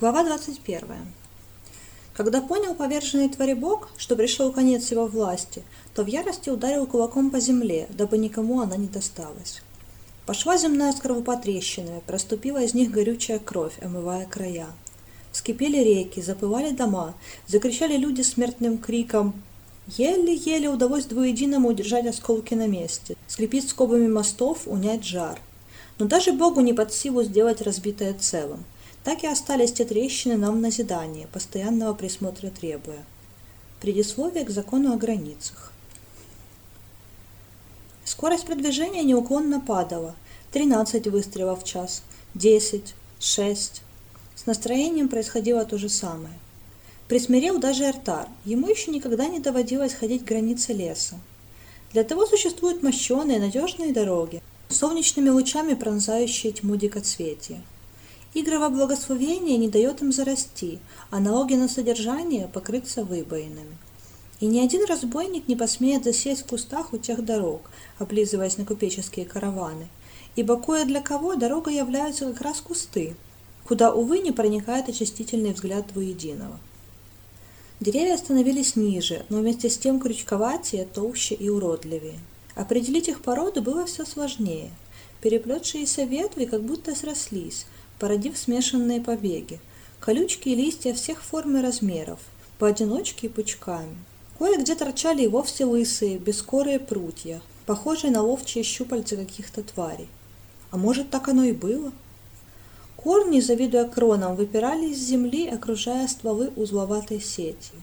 Глава 21. Когда понял поверженный твари бог, что пришел конец его власти, то в ярости ударил кулаком по земле, дабы никому она не досталась. Пошла земная скорлупа трещинами, проступила из них горючая кровь, омывая края. Вскипели реки, запывали дома, закричали люди смертным криком. Еле-еле удалось двуединому удержать осколки на месте, скрепить скобами мостов, унять жар. Но даже Богу не под силу сделать разбитое целым так и остались те трещины нам в постоянного присмотра требуя. Предисловие к закону о границах. Скорость продвижения неуклонно падала. 13 выстрелов в час, 10, 6. С настроением происходило то же самое. Присмирел даже Эртар, ему еще никогда не доводилось ходить границы леса. Для того существуют мощеные, надежные дороги, солнечными лучами пронзающие тьму дикоцветия. Игрово благословение не дает им зарасти, а налоги на содержание покрыться выбоинами. И ни один разбойник не посмеет засесть в кустах у тех дорог, облизываясь на купеческие караваны, ибо кое для кого дорога являются как раз кусты, куда, увы, не проникает очистительный взгляд двуединого. Деревья становились ниже, но вместе с тем крючковатее, толще и уродливее. Определить их породу было все сложнее. Переплетшиеся ветви как будто срослись, породив смешанные побеги, колючки и листья всех форм и размеров, поодиночке и пучками. Кое-где торчали и вовсе лысые, бескорые прутья, похожие на ловчие щупальца каких-то тварей. А может, так оно и было? Корни, завидуя кронам, выпирали из земли, окружая стволы узловатой сетью.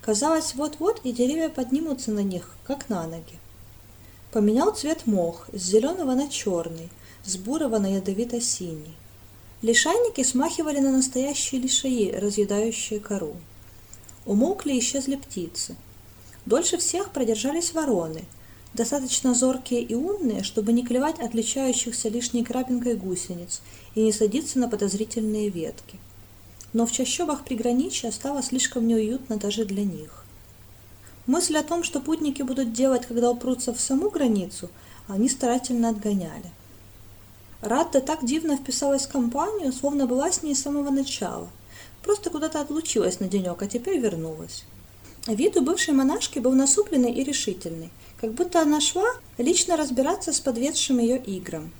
Казалось, вот-вот и деревья поднимутся на них, как на ноги. Поменял цвет мох с зеленого на черный, с бурого на ядовито-синий. Лишайники смахивали на настоящие лишаи, разъедающие кору. Умолкли и исчезли птицы. Дольше всех продержались вороны, достаточно зоркие и умные, чтобы не клевать отличающихся лишней крапинкой гусениц и не садиться на подозрительные ветки. Но в чащобах приграничья стало слишком неуютно даже для них. Мысль о том, что путники будут делать, когда упрутся в саму границу, они старательно отгоняли. Радда так дивно вписалась в компанию, словно была с ней с самого начала. Просто куда-то отлучилась на денек, а теперь вернулась. Вид у бывшей монашки был насупленный и решительный, как будто она шла лично разбираться с подведшим ее игром.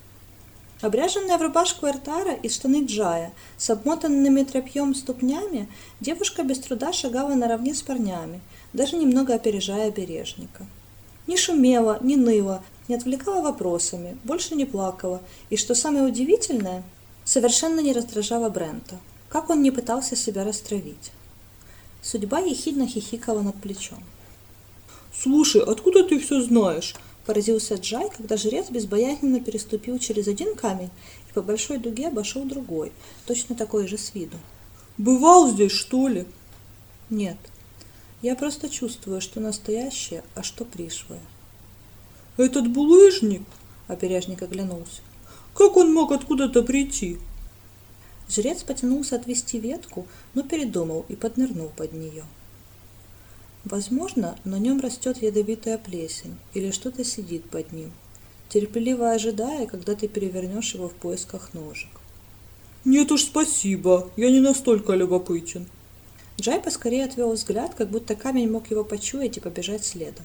Обряженная в рубашку Эртара и штаны Джая, с обмотанными тряпьем ступнями, девушка без труда шагала наравне с парнями, даже немного опережая бережника. Не шумела, не ныла, не отвлекала вопросами, больше не плакала, и, что самое удивительное, совершенно не раздражала Брента, как он не пытался себя растравить. Судьба ехидно хихикала над плечом. «Слушай, откуда ты все знаешь?» – поразился Джай, когда жрец безбоязненно переступил через один камень и по большой дуге обошел другой, точно такой же с виду. «Бывал здесь, что ли?» «Нет. Я просто чувствую, что настоящее, а что пришлое». «Этот булыжник?» – оперяжник оглянулся. «Как он мог откуда-то прийти?» Жрец потянулся отвести ветку, но передумал и поднырнул под нее. Возможно, на нем растет ядовитая плесень или что-то сидит под ним, терпеливо ожидая, когда ты перевернешь его в поисках ножек. «Нет уж, спасибо, я не настолько любопытен». Джай поскорее отвел взгляд, как будто камень мог его почуять и побежать следом.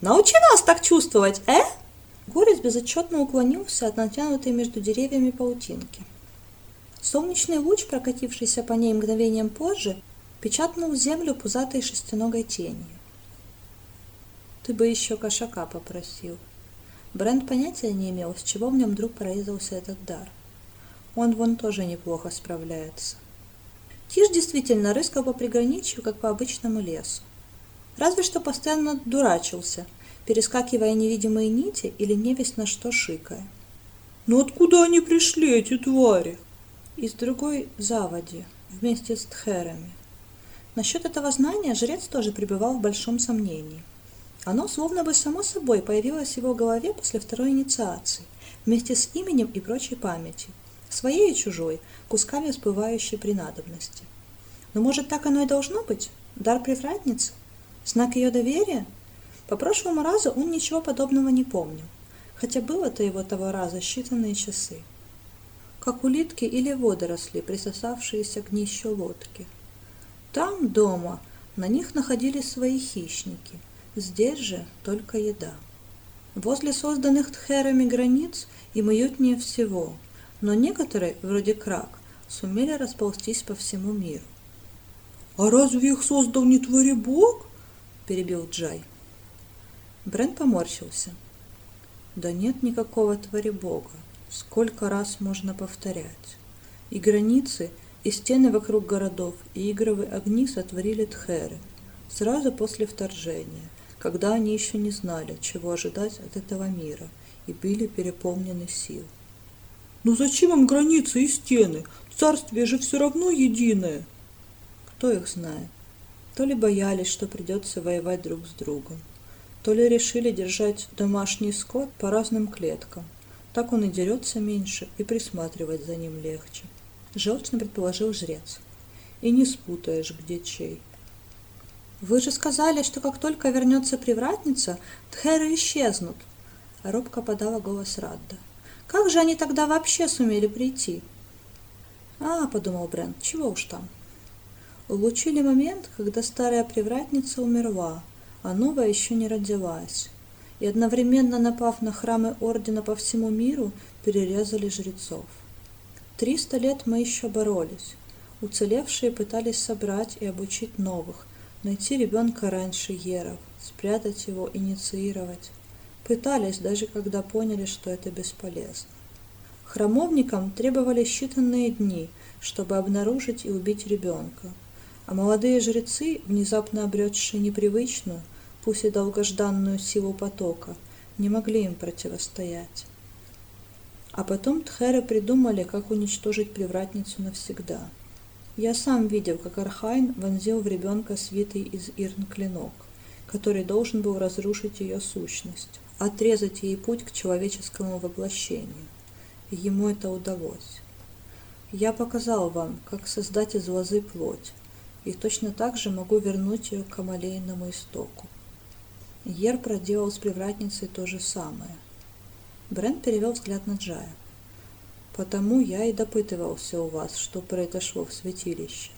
Научи нас так чувствовать, э?» Горец безотчетно уклонился от натянутой между деревьями паутинки. Солнечный луч, прокатившийся по ней мгновением позже, печатнул землю пузатой шестиногой тенью. «Ты бы еще кошака попросил». Брент понятия не имел, с чего в нем вдруг прорезался этот дар. Он вон тоже неплохо справляется. Тишь действительно рыскал по приграничью, как по обычному лесу разве что постоянно дурачился, перескакивая невидимые нити или невесть на что шикая. «Но «Ну откуда они пришли, эти твари?» «Из другой заводи, вместе с тхерами». Насчет этого знания жрец тоже пребывал в большом сомнении. Оно словно бы само собой появилось в его голове после второй инициации, вместе с именем и прочей памятью, своей и чужой, кусками всплывающей при надобности. Но может так оно и должно быть? Дар привратницы? Знак ее доверия? По прошлому разу он ничего подобного не помнил, хотя было-то его того раза считанные часы. как улитки или водоросли, присосавшиеся к днищу лодки. Там, дома, на них находились свои хищники, здесь же только еда. Возле созданных тхерами границ им уютнее всего, но некоторые, вроде крак, сумели расползтись по всему миру. «А разве их создал не твори бог?» – перебил Джай. Брент поморщился. «Да нет никакого твори бога. Сколько раз можно повторять? И границы, и стены вокруг городов, и игровые огни сотворили тхеры сразу после вторжения, когда они еще не знали, чего ожидать от этого мира, и были переполнены сил. «Ну зачем им границы и стены? Царствие же все равно единое!» Кто их знает? То ли боялись, что придется воевать друг с другом, то ли решили держать домашний скот по разным клеткам. Так он и дерется меньше, и присматривать за ним легче. Желчно предположил жрец. И не спутаешь, где чей. «Вы же сказали, что как только вернется привратница, тхеры исчезнут!» Робко подала голос Радда. «Как же они тогда вообще сумели прийти?» «А, — подумал Брент, — чего уж там». Улучили момент, когда старая привратница умерла, а новая еще не родилась, и одновременно напав на храмы Ордена по всему миру, перерезали жрецов. Триста лет мы еще боролись. Уцелевшие пытались собрать и обучить новых, найти ребенка раньше Еров, спрятать его, инициировать. Пытались, даже когда поняли, что это бесполезно. Храмовникам требовали считанные дни, чтобы обнаружить и убить ребенка, а молодые жрецы, внезапно обретшие непривычную, пусть и долгожданную силу потока, не могли им противостоять. А потом Тхеры придумали, как уничтожить привратницу навсегда – я сам видел, как Архайн вонзил в ребенка свитый из Ирн клинок, который должен был разрушить ее сущность, отрезать ей путь к человеческому воплощению. Ему это удалось. Я показал вам, как создать из лозы плоть, и точно так же могу вернуть ее к Амалейному истоку. Ер проделал с привратницей то же самое. Брент перевел взгляд на Джая. Потому я и допытывался у вас, что произошло в святилище.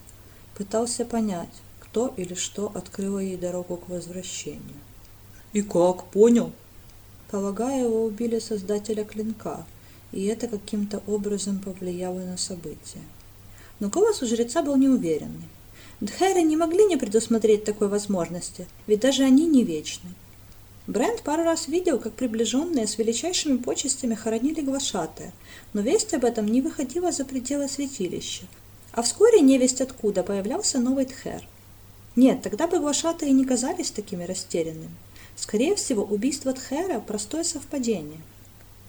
Пытался понять, кто или что открыло ей дорогу к возвращению. И как, понял? Полагаю, его убили создателя клинка, и это каким-то образом повлияло на события. Но голос у жреца был неуверенный. Дхеры не могли не предусмотреть такой возможности, ведь даже они не вечны. Брент пару раз видел, как приближенные с величайшими почестями хоронили глашатая, но весть об этом не выходила за пределы святилища. А вскоре невесть откуда появлялся новый Тхер. Нет, тогда бы глашатые не казались такими растерянными. Скорее всего, убийство Тхера – простое совпадение.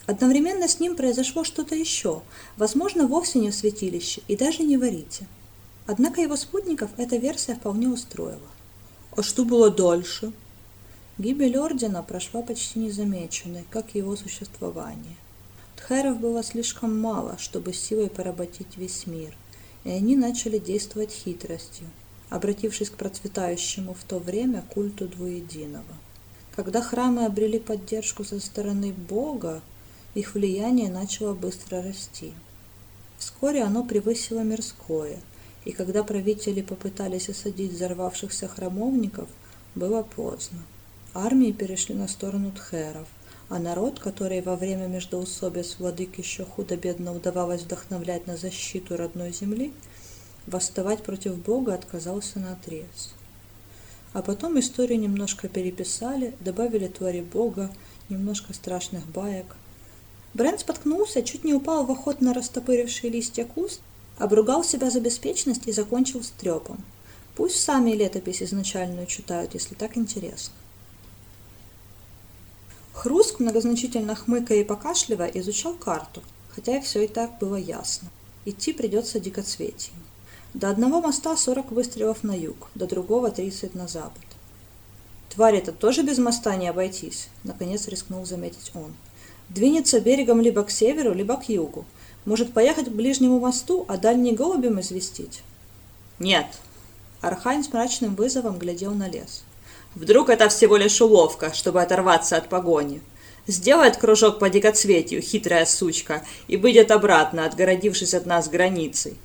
Одновременно с ним произошло что-то еще, возможно, вовсе не в святилище и даже не в Арите. Однако его спутников эта версия вполне устроила. А что было дальше? Гибель ордена прошла почти незамеченной, как его существование. Тхеров было слишком мало, чтобы силой поработить весь мир, и они начали действовать хитростью, обратившись к процветающему в то время культу двуединого. Когда храмы обрели поддержку со стороны Бога, их влияние начало быстро расти. Вскоре оно превысило мирское, и когда правители попытались осадить взорвавшихся храмовников, было поздно. Армии перешли на сторону тхеров, а народ, который во время междоусобиц владык еще худо-бедно удавалось вдохновлять на защиту родной земли, восставать против Бога отказался на отрез. А потом историю немножко переписали, добавили твари Бога, немножко страшных баек. Брент споткнулся, чуть не упал в охот на растопырившие листья куст, обругал себя за беспечность и закончил с трепом. Пусть сами летопись изначальную читают, если так интересно. Хруск, многозначительно хмыкая и покашливая, изучал карту, хотя и все и так было ясно. Идти придется дикоцветием. До одного моста 40 выстрелов на юг, до другого 30 на запад. Тварь это тоже без моста не обойтись, наконец рискнул заметить он. Двинется берегом либо к северу, либо к югу. Может поехать к ближнему мосту, а дальний голубем известить? Нет. Архайн с мрачным вызовом глядел на лес. Вдруг это всего лишь уловка, чтобы оторваться от погони. Сделает кружок по дикоцветию, хитрая сучка, и выйдет обратно, отгородившись от нас границей.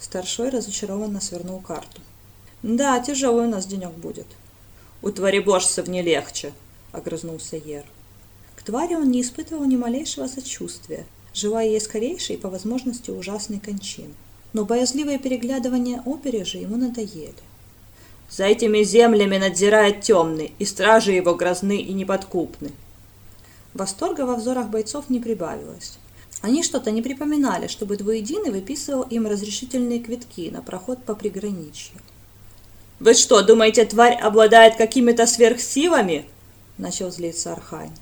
Старшой разочарованно свернул карту. Да, тяжелый у нас денек будет. У тваребожцев не легче, огрызнулся Ер. К твари он не испытывал ни малейшего сочувствия, желая ей скорейшей и по возможности ужасной кончины. Но боязливые переглядывания опережи ему надоели. За этими землями надзирает темный, и стражи его грозны и неподкупны. Восторга во взорах бойцов не прибавилось. Они что-то не припоминали, чтобы двуединый выписывал им разрешительные квитки на проход по приграничью. «Вы что, думаете, тварь обладает какими-то сверхсилами?» – начал злиться Архань.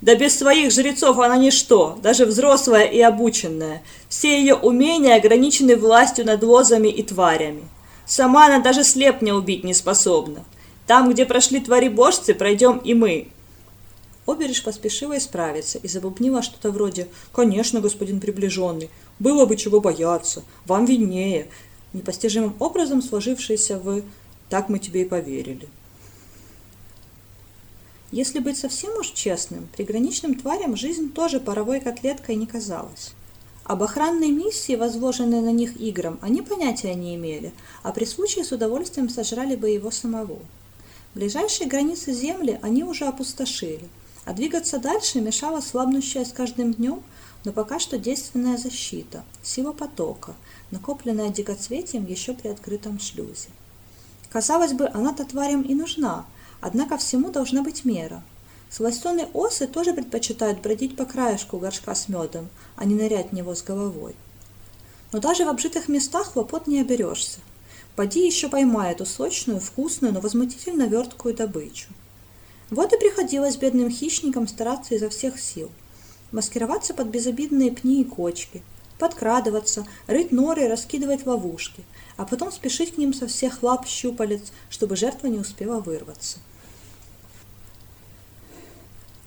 «Да без своих жрецов она ничто, даже взрослая и обученная. Все ее умения ограничены властью над лозами и тварями. Сама она даже слепня убить не способна. Там, где прошли твари-божцы, пройдем и мы». Обережь поспешила исправиться и забубнила что-то вроде «Конечно, господин приближенный, было бы чего бояться, вам виднее», непостижимым образом сложившееся в «так мы тебе и поверили». Если быть совсем уж честным, приграничным тварям жизнь тоже паровой котлеткой не казалась. Об охранной миссии, возложенной на них играм, они понятия не имели, а при случае с удовольствием сожрали бы его самого. Ближайшие границы Земли они уже опустошили, а двигаться дальше мешала слабнущая с каждым днем, но пока что действенная защита, сила потока, накопленная дикоцветием еще при открытом шлюзе. Казалось бы, она-то тварям и нужна, однако всему должна быть мера – Сластеные осы тоже предпочитают бродить по краешку горшка с медом, а не нырять в него с головой. Но даже в обжитых местах хлопот не оберешься. Поди еще поймай эту сочную, вкусную, но возмутительно верткую добычу. Вот и приходилось бедным хищникам стараться изо всех сил. Маскироваться под безобидные пни и кочки, подкрадываться, рыть норы и раскидывать ловушки, а потом спешить к ним со всех лап щупалец, чтобы жертва не успела вырваться.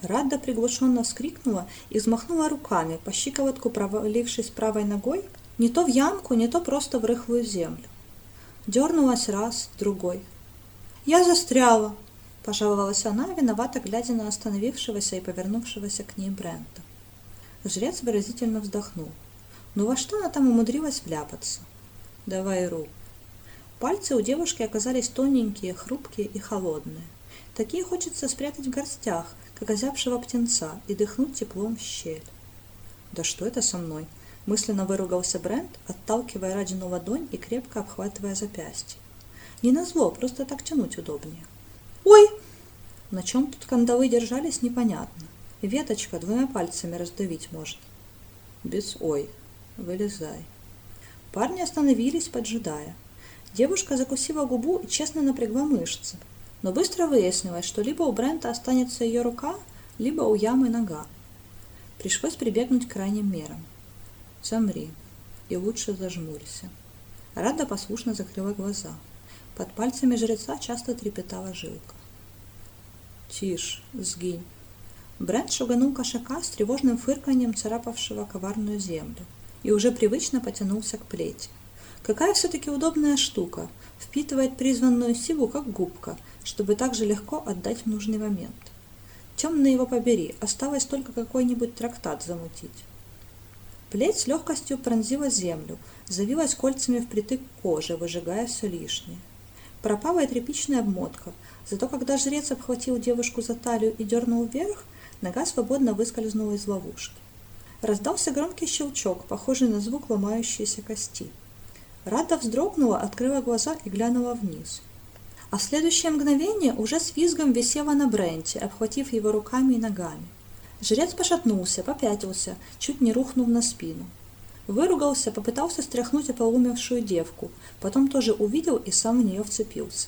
Радда приглушенно вскрикнула и взмахнула руками, по щиколотку провалившись правой ногой, не то в ямку, не то просто в рыхлую землю. Дернулась раз, другой. «Я застряла!» – пожаловалась она, виновато глядя на остановившегося и повернувшегося к ней Брента. Жрец выразительно вздохнул. Ну во что она там умудрилась вляпаться? «Давай руку!» Пальцы у девушки оказались тоненькие, хрупкие и холодные. Такие хочется спрятать в горстях, как озябшего птенца, и дыхнуть теплом в щель. «Да что это со мной?» – мысленно выругался Брент, отталкивая Радину ладонь и крепко обхватывая запястье. «Не назло, просто так тянуть удобнее». «Ой!» На чем тут кандалы держались, непонятно. Веточка двумя пальцами раздавить можно. Без «ой». Вылезай. Парни остановились, поджидая. Девушка закусила губу и честно напрягла мышцы – но быстро выяснилось, что либо у Брента останется ее рука, либо у ямы нога. Пришлось прибегнуть к крайним мерам. Замри и лучше зажмурься. Рада послушно закрыла глаза. Под пальцами жреца часто трепетала жилка. «Тише, сгинь!» Брент шуганул кошака с тревожным фырканьем царапавшего коварную землю и уже привычно потянулся к плети. Какая все-таки удобная штука, впитывает призванную силу, как губка, чтобы так же легко отдать в нужный момент. Темно его побери, осталось только какой-нибудь трактат замутить. Плеть с легкостью пронзила землю, завилась кольцами впритык к коже, выжигая все лишнее. Пропала и тряпичная обмотка, зато когда жрец обхватил девушку за талию и дернул вверх, нога свободно выскользнула из ловушки. Раздался громкий щелчок, похожий на звук ломающейся кости. Рада вздрогнула, открыла глаза и глянула вниз. А следующее мгновение уже с визгом висела на Бренте, обхватив его руками и ногами. Жрец пошатнулся, попятился, чуть не рухнув на спину. Выругался, попытался стряхнуть ополумевшую девку, потом тоже увидел и сам в нее вцепился.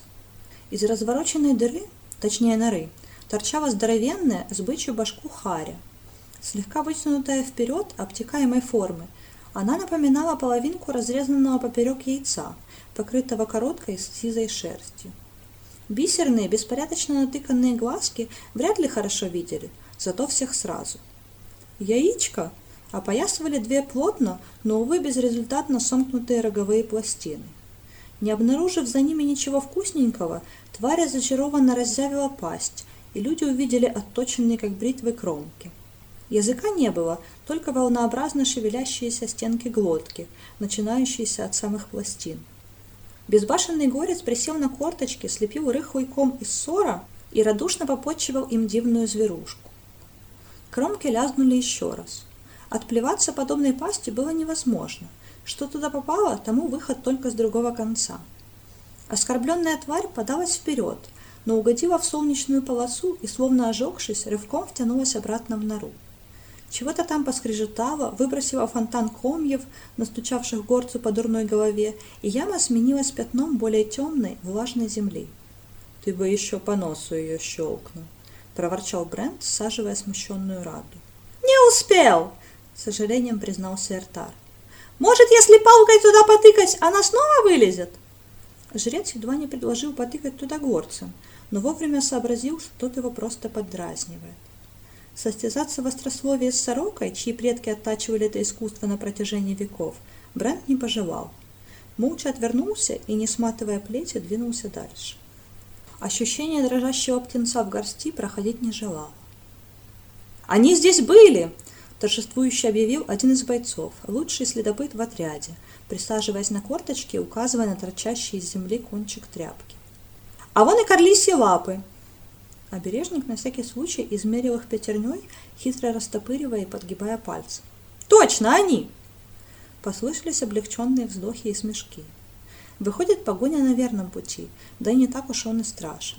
Из развороченной дыры, точнее норы, торчала здоровенная с бычью башку харя, слегка вытянутая вперед обтекаемой формы, она напоминала половинку разрезанного поперек яйца, покрытого короткой сизой шерстью. Бисерные, беспорядочно натыканные глазки вряд ли хорошо видели, зато всех сразу. Яичко опоясывали две плотно, но, увы, безрезультатно сомкнутые роговые пластины. Не обнаружив за ними ничего вкусненького, тварь зачарованно разъявила пасть и люди увидели отточенные, как бритвы, кромки. Языка не было, только волнообразно шевелящиеся стенки глотки, начинающиеся от самых пластин. Безбашенный горец присел на корточки, слепил рыхлый ком из ссора и радушно попотчевал им дивную зверушку. Кромки лязгнули еще раз. Отплеваться подобной пасти было невозможно. Что туда попало, тому выход только с другого конца. Оскорбленная тварь подалась вперед, но угодила в солнечную полосу и, словно ожегшись, рывком втянулась обратно в нору. Чего-то там поскрежетало, выбросила фонтан комьев, настучавших горцу по дурной голове, и яма сменилась пятном более темной, влажной земли. «Ты бы еще по носу ее щелкнул», — проворчал Брент, саживая смущенную Раду. «Не успел!» — с сожалением признался Эртар. «Может, если палкой туда потыкать, она снова вылезет?» Жрец едва не предложил потыкать туда горцем, но вовремя сообразил, что тот его просто поддразнивает. Состязаться в острословии с сорокой, чьи предки оттачивали это искусство на протяжении веков, Брент не пожелал. Молча отвернулся и, не сматывая плети, двинулся дальше. Ощущение дрожащего птенца в горсти проходить не желало. «Они здесь были!» – торжествующе объявил один из бойцов, лучший следопыт в отряде, присаживаясь на корточки и указывая на торчащий из земли кончик тряпки. «А вон и корлисьи лапы!» Обережник на всякий случай измерил их пятерней, хитро растопыривая и подгибая пальцы. «Точно они!» Послышались облегченные вздохи и смешки. Выходит, погоня на верном пути, да и не так уж он и страшен.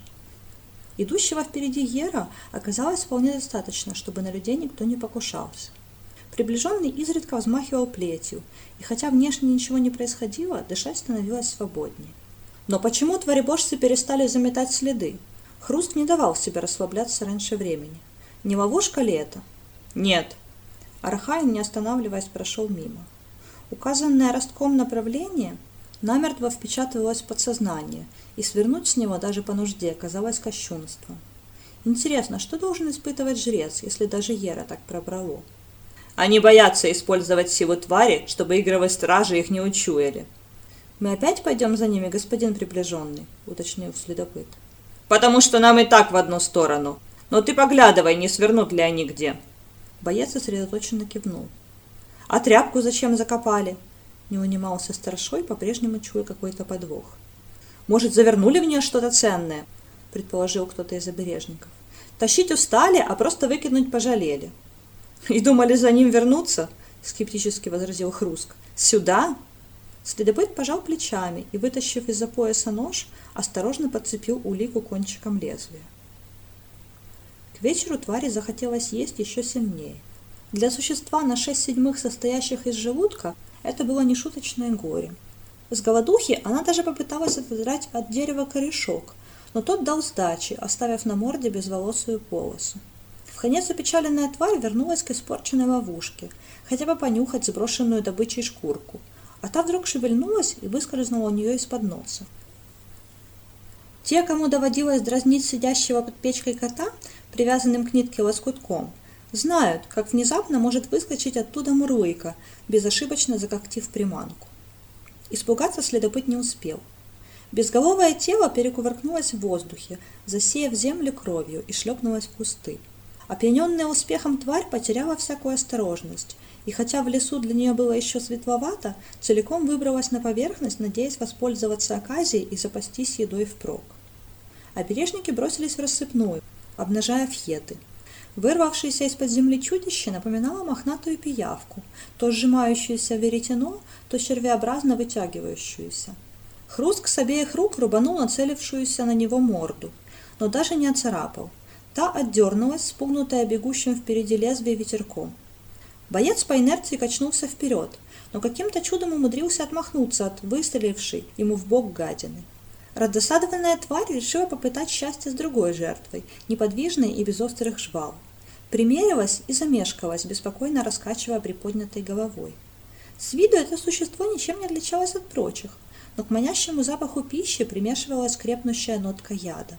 Идущего впереди Ера оказалось вполне достаточно, чтобы на людей никто не покушался. Приближенный изредка взмахивал плетью, и хотя внешне ничего не происходило, дышать становилось свободнее. Но почему творебожцы перестали заметать следы? Хруст не давал себе расслабляться раньше времени. Не ловушка ли это? Нет. Архайн, не останавливаясь, прошел мимо. Указанное ростком направление намертво впечатывалось в подсознание, и свернуть с него даже по нужде казалось кощунством. Интересно, что должен испытывать жрец, если даже Ера так пробрало? Они боятся использовать силу твари, чтобы игровые стражи их не учуяли. «Мы опять пойдем за ними, господин приближенный?» — уточнил следопыт потому что нам и так в одну сторону. Но ты поглядывай, не свернут ли они где». Боец сосредоточенно кивнул. «А тряпку зачем закопали?» Не унимался старшой, по-прежнему чуя какой-то подвох. «Может, завернули в нее что-то ценное?» предположил кто-то из обережников. «Тащить устали, а просто выкинуть пожалели». «И думали за ним вернуться?» скептически возразил Хруск. «Сюда? Следопыт пожал плечами и, вытащив из-за пояса нож, осторожно подцепил улику кончиком лезвия. К вечеру твари захотелось есть еще сильнее. Для существа на шесть седьмых состоящих из желудка это было нешуточное горе. С голодухи она даже попыталась отодрать от дерева корешок, но тот дал сдачи, оставив на морде безволосую полосу. В конец опечаленная тварь вернулась к испорченной ловушке, хотя бы понюхать сброшенную добычей шкурку – а та вдруг шевельнулась и выскользнула у нее из-под носа. Те, кому доводилось дразнить сидящего под печкой кота, привязанным к нитке лоскутком, знают, как внезапно может выскочить оттуда мурлыка, безошибочно закоктив приманку. Испугаться следопыт не успел. Безголовое тело перекувыркнулось в воздухе, засеяв землю кровью и шлепнулось в кусты. Опьяненная успехом тварь потеряла всякую осторожность и хотя в лесу для нее было еще светловато, целиком выбралась на поверхность, надеясь воспользоваться оказией и запастись едой впрок. Обережники бросились в рассыпную, обнажая фьеты. Вырвавшееся из-под земли чудище напоминало мохнатую пиявку, то сжимающуюся веретено, то червеобразно вытягивающуюся. Хруст с обеих рук рубанул нацелившуюся на него морду, но даже не оцарапал. Та отдернулась, спугнутая бегущим впереди лезвия ветерком – Боец по инерции качнулся вперед, но каким-то чудом умудрился отмахнуться от выстрелившей ему в бок гадины. Раздосадованная тварь решила попытать счастье с другой жертвой, неподвижной и без острых жвал. Примерилась и замешкалась, беспокойно раскачивая приподнятой головой. С виду это существо ничем не отличалось от прочих, но к манящему запаху пищи примешивалась крепнущая нотка яда.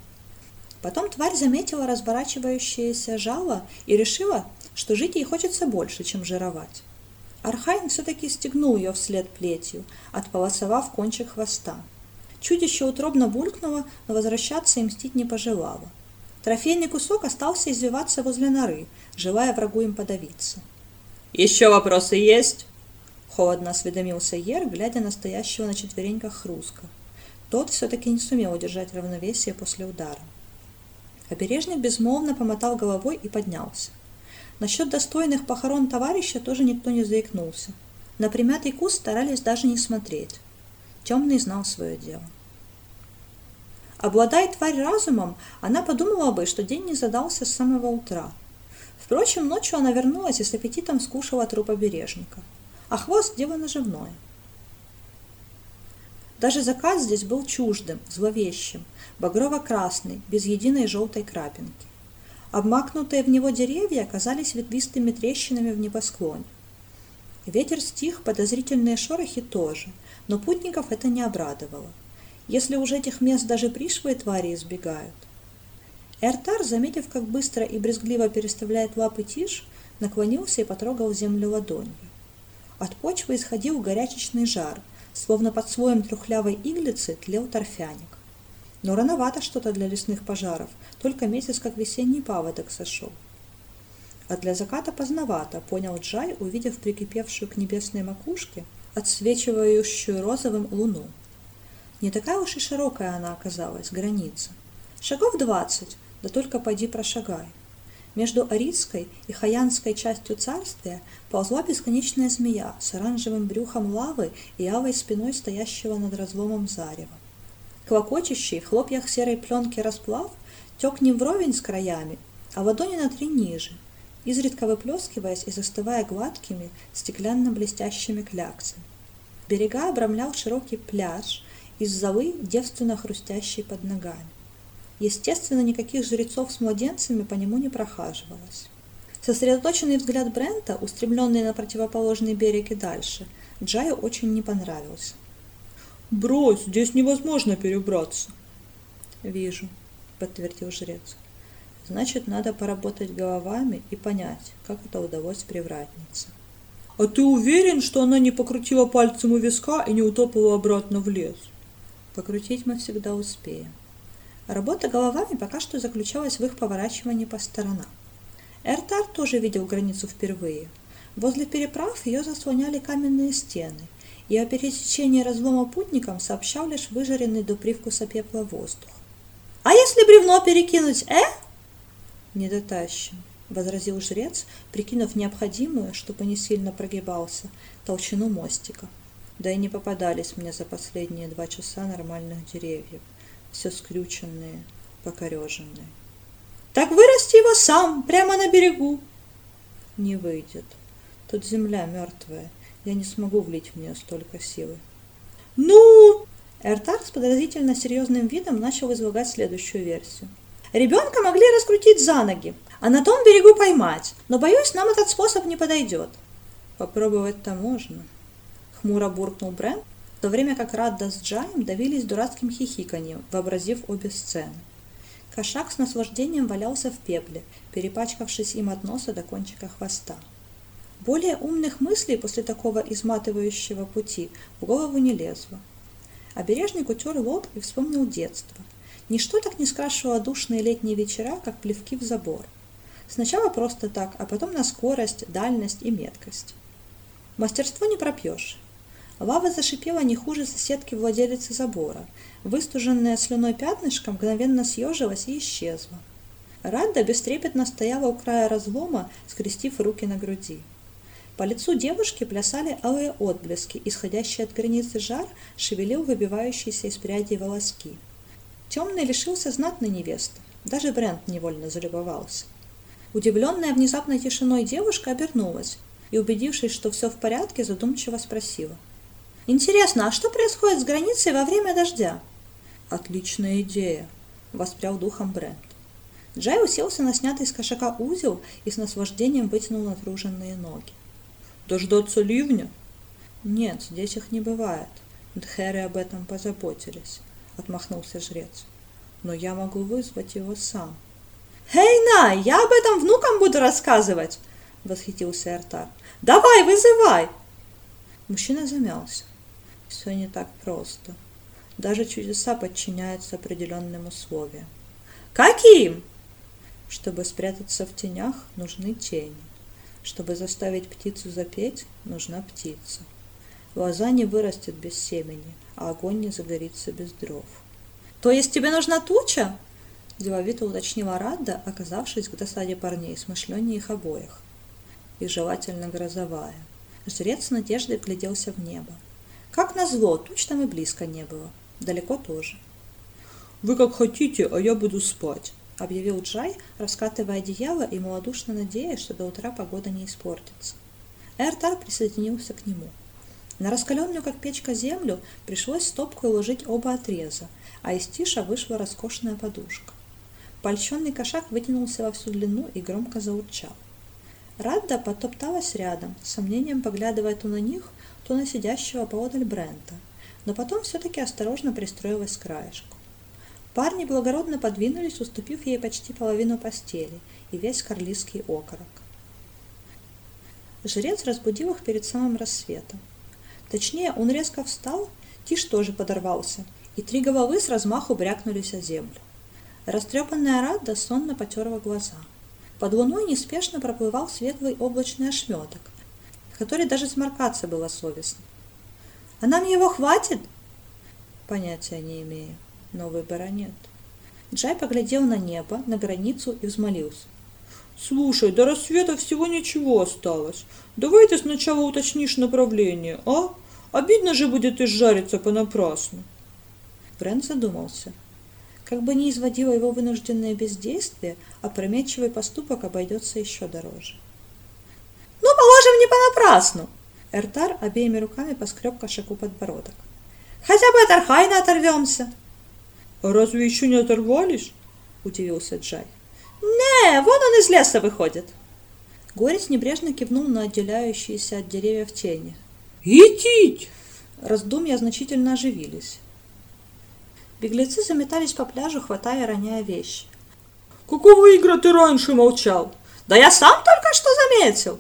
Потом тварь заметила разворачивающееся жало и решила, что жить ей хочется больше, чем жировать. Архайн все-таки стегнул ее вслед плетью, отполосовав кончик хвоста. Чудище утробно булькнуло, но возвращаться и мстить не пожелало. Трофейный кусок остался извиваться возле норы, желая врагу им подавиться. «Еще вопросы есть?» Холодно осведомился Ер, глядя на стоящего на четвереньках хруска. Тот все-таки не сумел удержать равновесие после удара. Обережник безмолвно помотал головой и поднялся. Насчет достойных похорон товарища тоже никто не заикнулся. На примятый куст старались даже не смотреть. Темный знал свое дело. Обладая тварь разумом, она подумала бы, что день не задался с самого утра. Впрочем, ночью она вернулась и с аппетитом скушала труп обережника. А хвост – дело наживное. Даже закат здесь был чуждым, зловещим, багрово-красный, без единой желтой крапинки. Обмакнутые в него деревья оказались ветвистыми трещинами в небосклоне. Ветер стих, подозрительные шорохи тоже, но путников это не обрадовало – если уж этих мест даже пришлые твари избегают. Эртар, заметив, как быстро и брезгливо переставляет лапы тишь, наклонился и потрогал землю ладонью. От почвы исходил горячечный жар, словно под слоем трухлявой иглицы тлел торфяник. Но рановато что-то для лесных пожаров, только месяц как весенний паводок сошел. А для заката поздновато, понял Джай, увидев прикипевшую к небесной макушке, отсвечивающую розовым луну. Не такая уж и широкая она оказалась, граница. Шагов двадцать, да только пойди прошагай. Между Аридской и Хаянской частью царствия ползла бесконечная змея с оранжевым брюхом лавы и алой спиной стоящего над разломом зарева. Клокочущий в хлопьях серой пленки расплав тек не вровень с краями, а ладони на три ниже, изредка выплескиваясь и застывая гладкими, стеклянно-блестящими кляксами. Берега обрамлял широкий пляж, из золы, девственно хрустящей под ногами. Естественно, никаких жрецов с младенцами по нему не прохаживалось. Сосредоточенный взгляд Брента, устремленный на противоположный берег и дальше, Джаю очень не понравился. «Брось, здесь невозможно перебраться!» «Вижу», — подтвердил жрец. «Значит, надо поработать головами и понять, как это удалось привратнице». «А ты уверен, что она не покрутила пальцем у виска и не утопала обратно в лес?» Покрутить мы всегда успеем. Работа головами пока что заключалась в их поворачивании по сторонам. Эртар тоже видел границу впервые. Возле переправ ее заслоняли каменные стены, и о пересечении разлома путникам сообщал лишь выжаренный до привкуса пепла воздух. «А если бревно перекинуть, э?» «Не дотащим», — возразил жрец, прикинув необходимую, чтобы не сильно прогибался, толщину мостика. Да и не попадались мне за последние два часа нормальных деревьев, все скрюченные, покореженные. Так вырасти его сам, прямо на берегу. Не выйдет. Тут земля мертвая, я не смогу влить в нее столько силы. Ну? Эртар с подозрительно серьезным видом начал излагать следующую версию. Ребенка могли раскрутить за ноги, а на том берегу поймать, но, боюсь, нам этот способ не подойдет. Попробовать-то можно, хмуро буркнул Брент, в то время как Радда с Джаем давились дурацким хихиканьем, вообразив обе сцены. Кошак с наслаждением валялся в пепле, перепачкавшись им от носа до кончика хвоста. Более умных мыслей после такого изматывающего пути в голову не лезло. Обережник утер лоб и вспомнил детство. Ничто так не скрашивало душные летние вечера, как плевки в забор. Сначала просто так, а потом на скорость, дальность и меткость. Мастерство не пропьешь. Лава зашипела не хуже соседки владелицы забора. Выстуженное слюной пятнышко мгновенно съежилось и исчезло. Радда бестрепетно стояла у края разлома, скрестив руки на груди. По лицу девушки плясали алые отблески, исходящий от границы жар шевелил выбивающиеся из прядей волоски. Темный лишился знатной невесты. Даже Брент невольно залюбовался. Удивленная внезапной тишиной девушка обернулась и, убедившись, что все в порядке, задумчиво спросила. Интересно, а что происходит с границей во время дождя? Отличная идея, воспрял духом Брент. Джай уселся на снятый с кошака узел и с наслаждением вытянул натруженные ноги. Дождаться ливня? Нет, здесь их не бывает. Дхеры об этом позаботились, отмахнулся жрец. Но я могу вызвать его сам. «Эй, я об этом внукам буду рассказывать!» — восхитился Эртар. «Давай, вызывай!» Мужчина замялся все не так просто. Даже чудеса подчиняются определенным условиям. Каким? Чтобы спрятаться в тенях, нужны тени. Чтобы заставить птицу запеть, нужна птица. Лоза не вырастет без семени, а огонь не загорится без дров. То есть тебе нужна туча? Деловито уточнила Радда, оказавшись к досаде парней, смышленнее их обоих. И желательно грозовая. Жрец с надеждой гляделся в небо. Как назло, туч там и близко не было. Далеко тоже. «Вы как хотите, а я буду спать», — объявил Джай, раскатывая одеяло и малодушно надеясь, что до утра погода не испортится. Эртар присоединился к нему. На раскаленную, как печка, землю пришлось стопкой уложить оба отреза, а из тиша вышла роскошная подушка. Польщенный кошак вытянулся во всю длину и громко заурчал. Радда потопталась рядом, с сомнением поглядывая то на них, то на сидящего поодаль Брента, но потом все-таки осторожно пристроилась к краешку. Парни благородно подвинулись, уступив ей почти половину постели и весь карлистский окорок. Жрец разбудил их перед самым рассветом. Точнее, он резко встал, Тиш тоже подорвался, и три головы с размаху брякнулись о землю. Растрепанная Радда сонно потерла глаза – под луной неспешно проплывал светлый облачный ошметок, который даже сморкаться было совестно. «А нам его хватит?» «Понятия не имею, но выбора нет». Джай поглядел на небо, на границу и взмолился. «Слушай, до рассвета всего ничего осталось. Давай ты сначала уточнишь направление, а? Обидно же будет изжариться понапрасну». Брент задумался – как бы ни изводило его вынужденное бездействие, опрометчивый поступок обойдется еще дороже. «Ну, положим, не понапрасну!» Эртар обеими руками поскреб кошаку подбородок. «Хотя бы от Архайна оторвемся!» «А разве еще не оторвались?» – удивился Джай. «Не, вон он из леса выходит!» Горец небрежно кивнул на отделяющиеся от деревьев тени. «Идите!» Раздумья значительно оживились. Беглецы заметались по пляжу, хватая и роняя вещи. «Какого игра ты раньше молчал?» «Да я сам только что заметил!»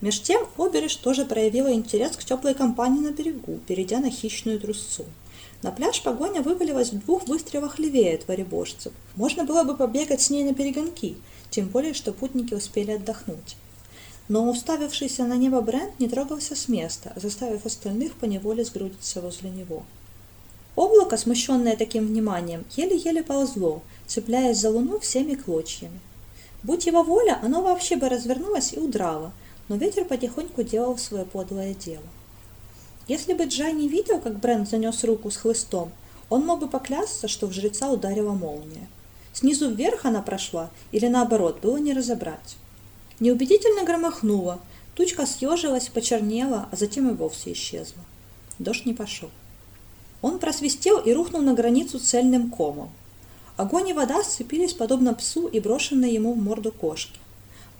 Меж тем Обереж тоже проявила интерес к теплой компании на берегу, перейдя на хищную трусцу. На пляж погоня вывалилась в двух выстрелах левее творебожцев. Можно было бы побегать с ней на перегонки, тем более, что путники успели отдохнуть. Но уставившийся на небо Брент не трогался с места, заставив остальных поневоле сгрудиться возле него. Облако, смущенное таким вниманием, еле-еле ползло, цепляясь за луну всеми клочьями. Будь его воля, оно вообще бы развернулось и удрало, но ветер потихоньку делал свое подлое дело. Если бы Джай не видел, как Брент занес руку с хлыстом, он мог бы поклясться, что в жреца ударила молния. Снизу вверх она прошла, или наоборот, было не разобрать. Неубедительно громохнуло, тучка съежилась, почернела, а затем и вовсе исчезла. Дождь не пошел. Он просвистел и рухнул на границу цельным комом. Огонь и вода сцепились подобно псу и брошенной ему в морду кошки.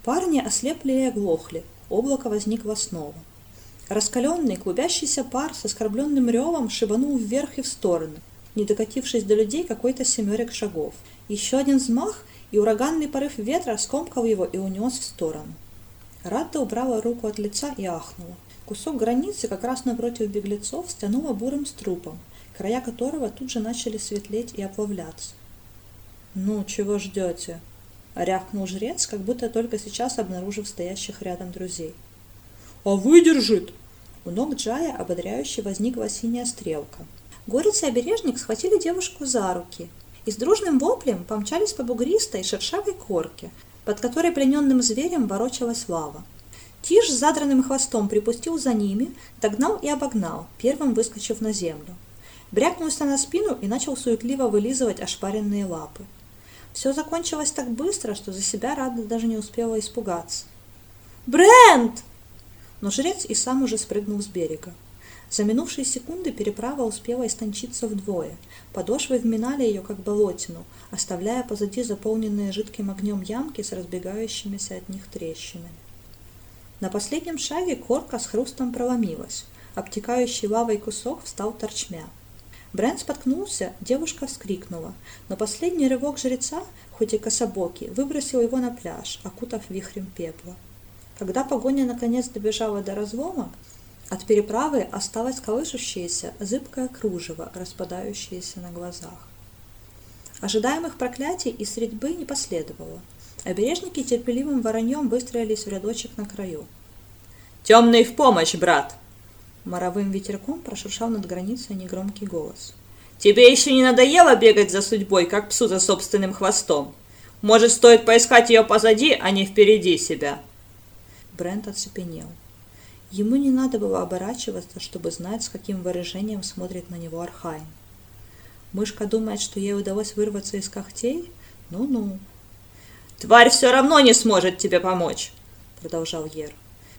Парни ослепли и оглохли, облако возникло снова. Раскаленный, клубящийся пар с оскорбленным ревом шибанул вверх и в стороны, не докатившись до людей какой-то семерик шагов. Еще один взмах, и ураганный порыв ветра скомкал его и унес в сторону. Радда убрала руку от лица и ахнула. Кусок границы как раз напротив беглецов стянуло бурым струпом, края которого тут же начали светлеть и оплавляться. «Ну, чего ждете?» — рявкнул жрец, как будто только сейчас обнаружив стоящих рядом друзей. «А выдержит!» У ног Джая ободряюще возникла синяя стрелка. Горец и обережник схватили девушку за руки и с дружным воплем помчались по бугристой шершавой корке, под которой плененным зверем ворочалась лава. Тиш с задранным хвостом припустил за ними, догнал и обогнал, первым выскочив на землю. Брякнулся на спину и начал суетливо вылизывать ошпаренные лапы. Все закончилось так быстро, что за себя Рада даже не успела испугаться. «Брент!» Но жрец и сам уже спрыгнул с берега. За минувшие секунды переправа успела истончиться вдвое. Подошвы вминали ее, как болотину, оставляя позади заполненные жидким огнем ямки с разбегающимися от них трещинами. На последнем шаге корка с хрустом проломилась. Обтекающий лавой кусок встал торчмя. Брент споткнулся, девушка вскрикнула, но последний рывок жреца, хоть и кособокий, выбросил его на пляж, окутав вихрем пепла. Когда погоня наконец добежала до разлома, от переправы осталось колышущееся зыбкое кружево, распадающееся на глазах. Ожидаемых проклятий и стрельбы не последовало – Обережники терпеливым вороньем выстроились в рядочек на краю. «Темный в помощь, брат!» Моровым ветерком прошуршал над границей негромкий голос. «Тебе еще не надоело бегать за судьбой, как псу за собственным хвостом? Может, стоит поискать ее позади, а не впереди себя?» Брент оцепенел. Ему не надо было оборачиваться, чтобы знать, с каким выражением смотрит на него Архайн. Мышка думает, что ей удалось вырваться из когтей? Ну-ну. «Тварь все равно не сможет тебе помочь», — продолжал Ер.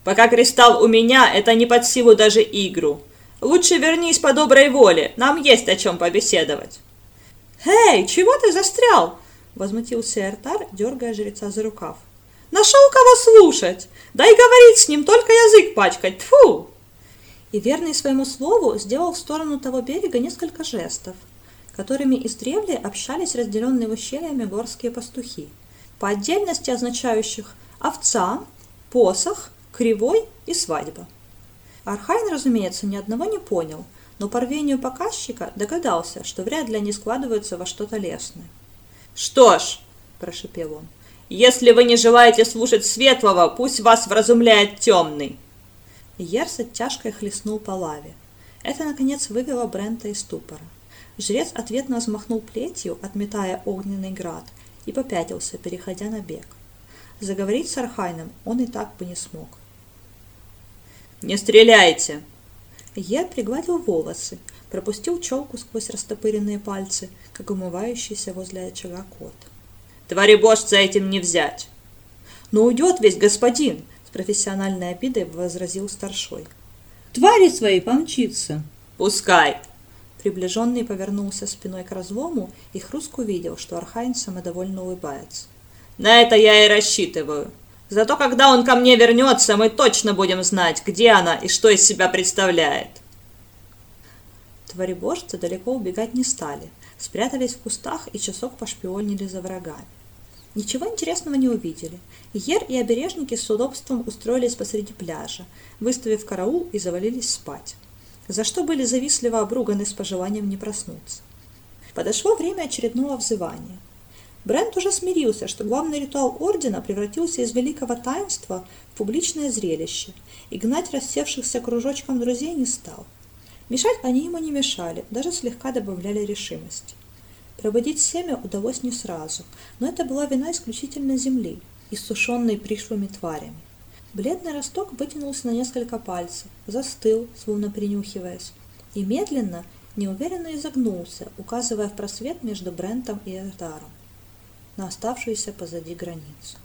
«Пока кристалл у меня, это не под силу даже игру. Лучше вернись по доброй воле, нам есть о чем побеседовать». «Эй, чего ты застрял?» — возмутился Эртар, дергая жреца за рукав. «Нашел кого слушать! Дай говорить с ним, только язык пачкать! Тфу!» И верный своему слову сделал в сторону того берега несколько жестов, которыми издревле общались разделенные ущельями горские пастухи, по отдельности означающих овца, посох, кривой и свадьба. Архайн, разумеется, ни одного не понял, но по рвению показчика догадался, что вряд ли они складываются во что-то лестное. «Что ж», – прошипел он, – «если вы не желаете слушать светлого, пусть вас вразумляет темный». Ер с оттяжкой хлестнул по лаве. Это, наконец, вывело Брента из ступора. Жрец ответно взмахнул плетью, отметая огненный град, и попятился, переходя на бег. Заговорить с Архайном он и так бы не смог. «Не стреляйте!» Ер пригладил волосы, пропустил челку сквозь растопыренные пальцы, как умывающийся возле очага кот. «Тваребожца этим не взять!» «Но уйдет ведь, господин!» — с профессиональной обидой возразил старшой. «К твари своей помчится!» «Пускай!» Приближенный повернулся спиной к разлому, и Хруск увидел, что Архайн самодовольно улыбается. «На это я и рассчитываю. Зато когда он ко мне вернется, мы точно будем знать, где она и что из себя представляет». Тваребожцы далеко убегать не стали, спрятались в кустах и часок пошпионили за врагами. Ничего интересного не увидели. Ер и обережники с удобством устроились посреди пляжа, выставив караул и завалились спать за что были завистливо обруганы с пожеланием не проснуться. Подошло время очередного взывания. Брент уже смирился, что главный ритуал Ордена превратился из великого таинства в публичное зрелище, и гнать рассевшихся кружочком друзей не стал. Мешать они ему не мешали, даже слегка добавляли решимости. Пробудить семя удалось не сразу, но это была вина исключительно земли, иссушенной пришлыми тварями. Бледный росток вытянулся на несколько пальцев, застыл, словно принюхиваясь, и медленно, неуверенно изогнулся, указывая в просвет между Брентом и Эрдаром, на оставшуюся позади границу.